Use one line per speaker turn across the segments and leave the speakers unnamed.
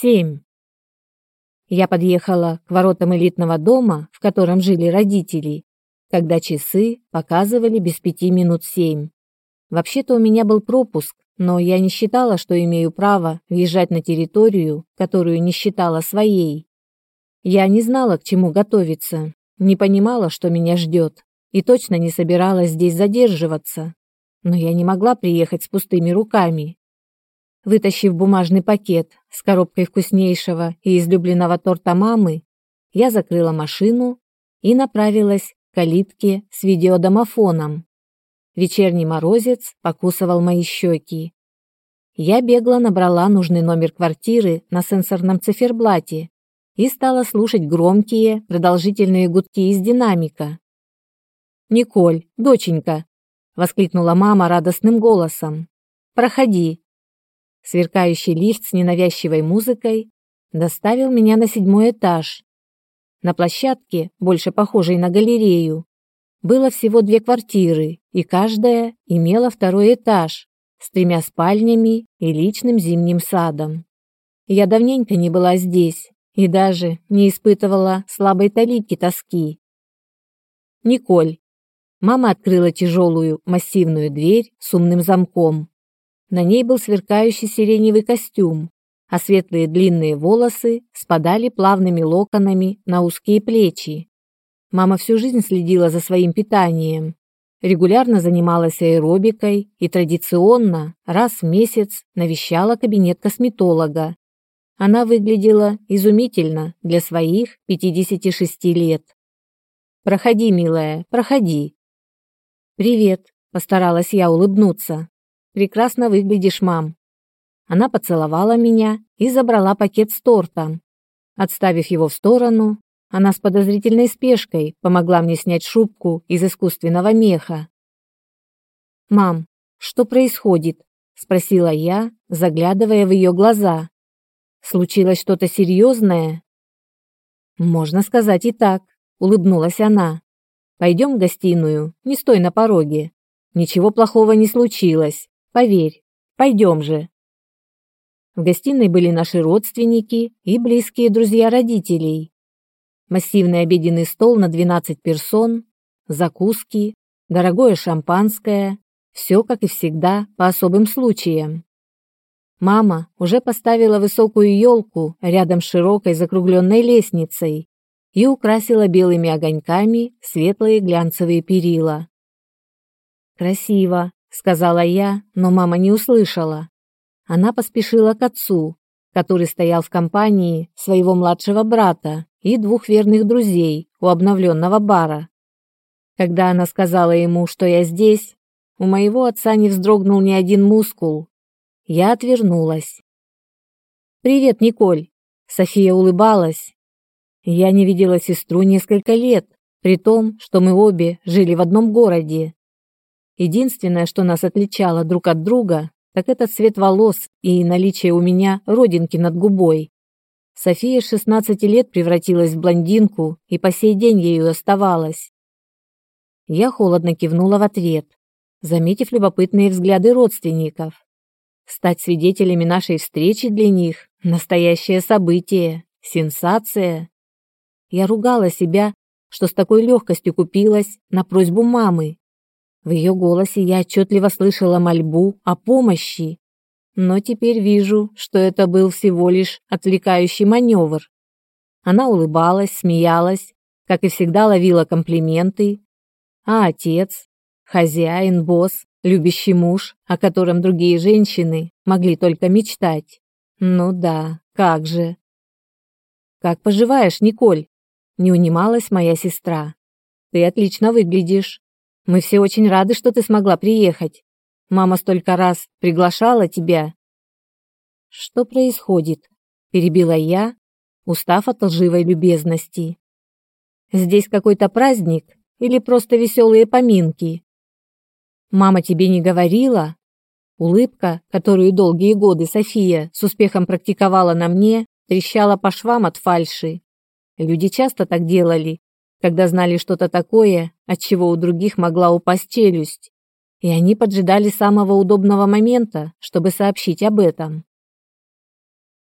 Семь. Я подъехала к воротам элитного дома, в котором жили родители, когда часы показывали без пяти минут семь. Вообще-то у меня был пропуск, но я не считала, что имею право въезжать на территорию, которую не считала своей. Я не знала, к чему готовиться, не понимала, что меня ждет, и точно не собиралась здесь задерживаться. Но я не могла приехать с пустыми руками. Вытащив бумажный пакет с коробкой вкуснейшего и излюбленного торта мамы, я закрыла машину и направилась к калитке с видеодомофоном. Вечерний морозец покусывал мои щеки. Я бегло набрала нужный номер квартиры на сенсорном циферблате и стала слушать громкие, продолжительные гудки из динамика. «Николь, доченька!» — воскликнула мама радостным голосом. «Проходи!» Сверкающий лифт с ненавязчивой музыкой доставил меня на седьмой этаж. На площадке, больше похожей на галерею, было всего две квартиры, и каждая имела второй этаж с тремя спальнями и личным зимним садом. Я давненько не была здесь и даже не испытывала слабой талики тоски. Николь. Мама открыла тяжелую массивную дверь с умным замком. На ней был сверкающий сиреневый костюм, а светлые длинные волосы спадали плавными локонами на узкие плечи. Мама всю жизнь следила за своим питанием, регулярно занималась аэробикой и традиционно раз в месяц навещала кабинет косметолога. Она выглядела изумительно для своих 56 лет. «Проходи, милая, проходи». «Привет», — постаралась я улыбнуться. «Прекрасно выглядишь, мам». Она поцеловала меня и забрала пакет с тортом. Отставив его в сторону, она с подозрительной спешкой помогла мне снять шубку из искусственного меха. «Мам, что происходит?» – спросила я, заглядывая в ее глаза. «Случилось что-то серьезное?» «Можно сказать и так», – улыбнулась она. «Пойдем в гостиную, не стой на пороге. Ничего плохого не случилось, поверь. Пойдем же». В гостиной были наши родственники и близкие друзья родителей массивный обеденный стол на 12 персон, закуски, дорогое шампанское, все, как и всегда, по особым случаям. Мама уже поставила высокую елку рядом с широкой закругленной лестницей и украсила белыми огоньками светлые глянцевые перила. «Красиво», — сказала я, но мама не услышала. Она поспешила к отцу, который стоял в компании своего младшего брата и двух верных друзей у обновленного бара. Когда она сказала ему, что я здесь, у моего отца не вздрогнул ни один мускул. Я отвернулась. «Привет, Николь!» София улыбалась. Я не видела сестру несколько лет, при том, что мы обе жили в одном городе. Единственное, что нас отличало друг от друга, так это цвет волос и наличие у меня родинки над губой. София с 16 лет превратилась в блондинку и по сей день ею оставалась. Я холодно кивнула в ответ, заметив любопытные взгляды родственников. Стать свидетелями нашей встречи для них – настоящее событие, сенсация. Я ругала себя, что с такой легкостью купилась на просьбу мамы. В ее голосе я отчетливо слышала мольбу о помощи, но теперь вижу, что это был всего лишь отвлекающий маневр. Она улыбалась, смеялась, как и всегда ловила комплименты. А отец, хозяин, босс, любящий муж, о котором другие женщины могли только мечтать. Ну да, как же. Как поживаешь, Николь? Не унималась моя сестра. Ты отлично выглядишь. Мы все очень рады, что ты смогла приехать. Мама столько раз приглашала тебя. Что происходит? перебила я, устав от лживой любезности. Здесь какой-то праздник или просто веселые поминки? Мама тебе не говорила? Улыбка, которую долгие годы София с успехом практиковала на мне, трещала по швам от фальши. Люди часто так делали, когда знали что-то такое, от чего у других могла упасть челюсть и они поджидали самого удобного момента, чтобы сообщить об этом.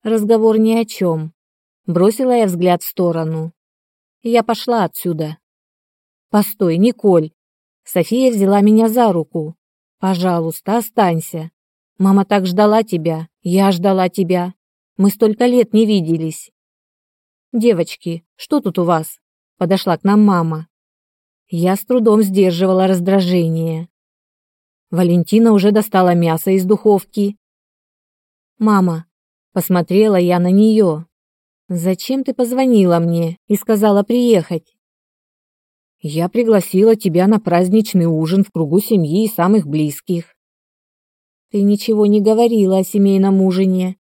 Разговор ни о чем. Бросила я взгляд в сторону. Я пошла отсюда. Постой, Николь. София взяла меня за руку. Пожалуйста, останься. Мама так ждала тебя, я ждала тебя. Мы столько лет не виделись. Девочки, что тут у вас? Подошла к нам мама. Я с трудом сдерживала раздражение. Валентина уже достала мясо из духовки. Мама, посмотрела я на нее. Зачем ты позвонила мне и сказала приехать? Я пригласила тебя на праздничный ужин в кругу семьи и самых близких. Ты ничего не говорила о семейном ужине.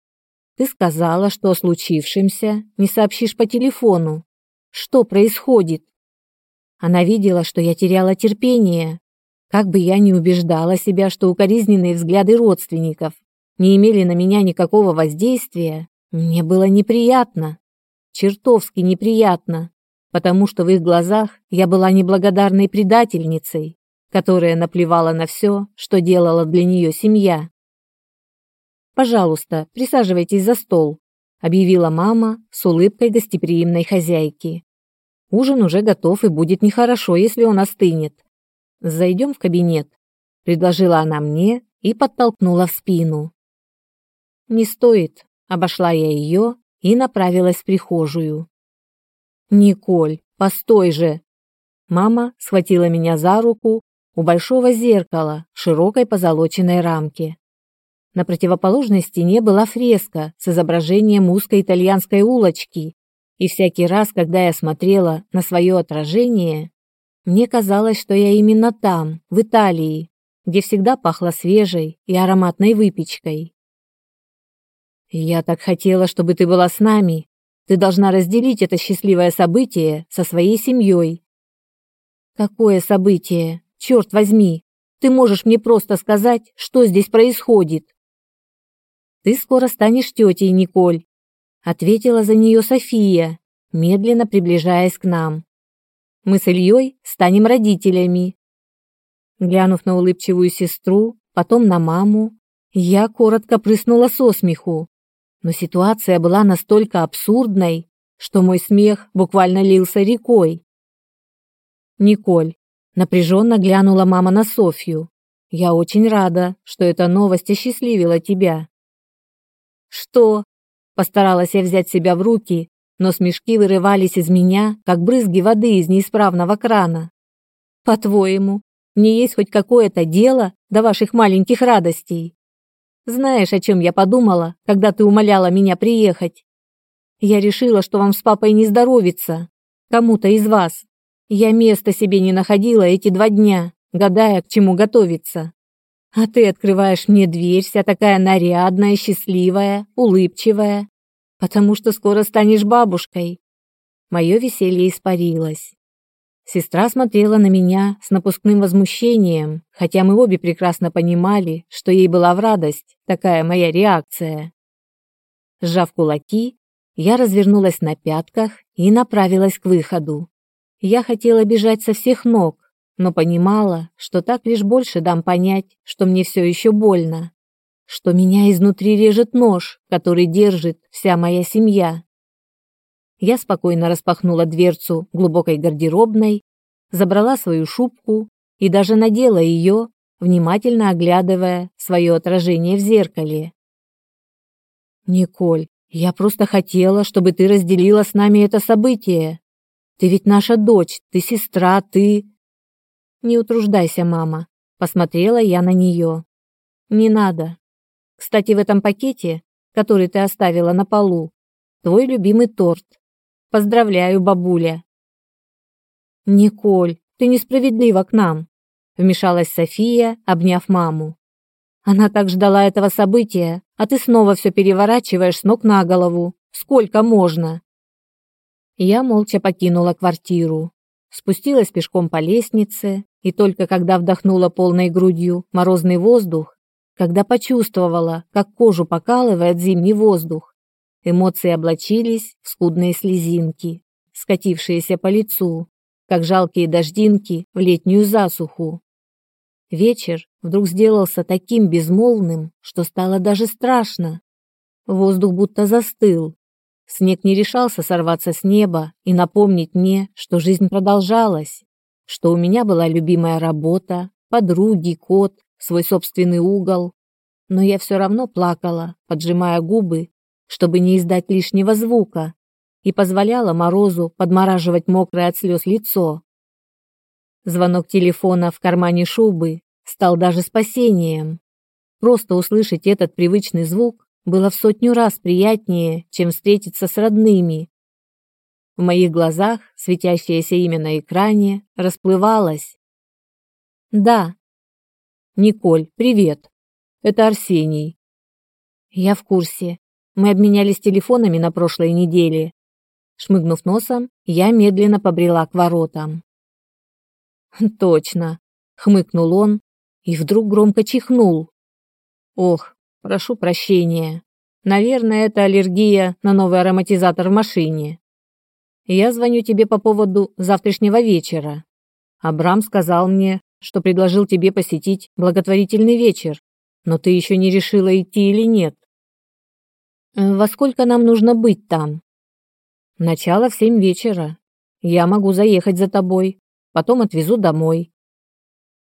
Ты сказала, что о случившемся не сообщишь по телефону. Что происходит? Она видела, что я теряла терпение. Как бы я ни убеждала себя, что укоризненные взгляды родственников не имели на меня никакого воздействия, мне было неприятно. Чертовски неприятно, потому что в их глазах я была неблагодарной предательницей, которая наплевала на все, что делала для нее семья. «Пожалуйста, присаживайтесь за стол», — объявила мама с улыбкой гостеприимной хозяйки. Ужин уже готов и будет нехорошо, если он остынет. Зайдем в кабинет, предложила она мне и подтолкнула в спину. Не стоит, обошла я ее и направилась в прихожую. Николь, постой же. Мама схватила меня за руку у большого зеркала в широкой позолоченной рамке. На противоположной стене была фреска с изображением узкой итальянской улочки и всякий раз, когда я смотрела на свое отражение, мне казалось, что я именно там, в Италии, где всегда пахло свежей и ароматной выпечкой. Я так хотела, чтобы ты была с нами. Ты должна разделить это счастливое событие со своей семьей. Какое событие? Черт возьми! Ты можешь мне просто сказать, что здесь происходит? Ты скоро станешь тетей, Николь, ответила за нее София, медленно приближаясь к нам. Мы с Ильей станем родителями. Глянув на улыбчивую сестру, потом на маму, я коротко прыснула со смеху. Но ситуация была настолько абсурдной, что мой смех буквально лился рекой. Николь напряженно глянула мама на Софью. Я очень рада, что эта новость осчастливила тебя. Что? Постаралась я взять себя в руки, но смешки вырывались из меня, как брызги воды из неисправного крана. По-твоему, мне есть хоть какое-то дело до ваших маленьких радостей? Знаешь, о чем я подумала, когда ты умоляла меня приехать? Я решила, что вам с папой не здоровится, кому-то из вас. Я места себе не находила эти два дня, гадая, к чему готовиться. А ты открываешь мне дверь, вся такая нарядная, счастливая, улыбчивая, потому что скоро станешь бабушкой. Мое веселье испарилось. Сестра смотрела на меня с напускным возмущением, хотя мы обе прекрасно понимали, что ей была в радость такая моя реакция. Сжав кулаки, я развернулась на пятках и направилась к выходу. Я хотела бежать со всех ног, но понимала, что так лишь больше дам понять, что мне все еще больно, что меня изнутри режет нож, который держит вся моя семья. Я спокойно распахнула дверцу глубокой гардеробной, забрала свою шубку и даже надела ее, внимательно оглядывая свое отражение в зеркале. Николь, я просто хотела, чтобы ты разделила с нами это событие. Ты ведь наша дочь, ты сестра, ты не утруждайся, мама, посмотрела я на нее. Не надо. Кстати, в этом пакете, который ты оставила на полу, твой любимый торт. Поздравляю, бабуля. Николь, ты несправедлива к нам, вмешалась София, обняв маму. Она так ждала этого события, а ты снова все переворачиваешь с ног на голову. Сколько можно? Я молча покинула квартиру, спустилась пешком по лестнице, и только когда вдохнула полной грудью морозный воздух, когда почувствовала, как кожу покалывает зимний воздух, эмоции облачились в скудные слезинки, скатившиеся по лицу, как жалкие дождинки в летнюю засуху. Вечер вдруг сделался таким безмолвным, что стало даже страшно. воздух будто застыл. Снег не решался сорваться с неба и напомнить мне, что жизнь продолжалась, что у меня была любимая работа, подруги, кот, свой собственный угол. Но я все равно плакала, поджимая губы, чтобы не издать лишнего звука, и позволяла морозу подмораживать мокрое от слез лицо. Звонок телефона в кармане шубы стал даже спасением. Просто услышать этот привычный звук было в сотню раз приятнее, чем встретиться с родными. В моих глазах светящееся имя на экране расплывалось. Да. Николь, привет. Это Арсений. Я в курсе. Мы обменялись телефонами на прошлой неделе. Шмыгнув носом, я медленно побрела к воротам. Точно, хмыкнул он и вдруг громко чихнул. Ох, Прошу прощения. Наверное, это аллергия на новый ароматизатор в машине. Я звоню тебе по поводу завтрашнего вечера. Абрам сказал мне, что предложил тебе посетить благотворительный вечер, но ты еще не решила идти или нет. Во сколько нам нужно быть там? Начало в семь вечера. Я могу заехать за тобой, потом отвезу домой.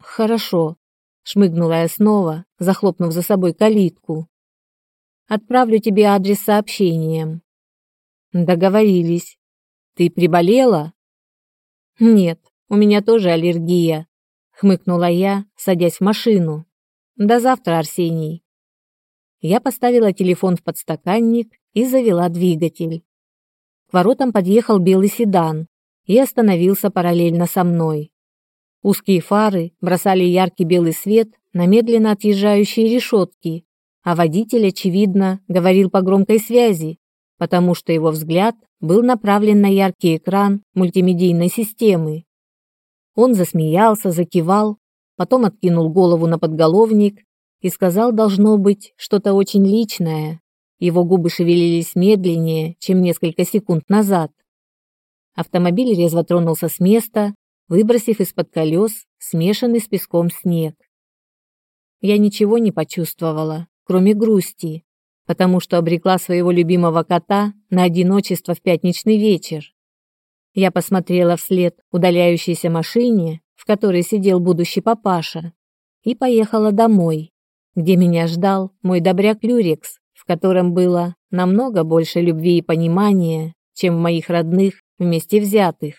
Хорошо, шмыгнула я снова, захлопнув за собой калитку. Отправлю тебе адрес сообщением. Договорились. Ты приболела? Нет, у меня тоже аллергия, хмыкнула я, садясь в машину. До завтра, Арсений. Я поставила телефон в подстаканник и завела двигатель. К воротам подъехал белый седан и остановился параллельно со мной. Узкие фары бросали яркий белый свет на медленно отъезжающие решетки, а водитель, очевидно, говорил по громкой связи, потому что его взгляд был направлен на яркий экран мультимедийной системы. Он засмеялся, закивал, потом откинул голову на подголовник и сказал, должно быть, что-то очень личное. Его губы шевелились медленнее, чем несколько секунд назад. Автомобиль резво тронулся с места, выбросив из-под колес смешанный с песком снег. Я ничего не почувствовала, кроме грусти, потому что обрекла своего любимого кота на одиночество в пятничный вечер. Я посмотрела вслед удаляющейся машине, в которой сидел будущий папаша, и поехала домой, где меня ждал мой добряк Люрекс, в котором было намного больше любви и понимания, чем в моих родных вместе взятых.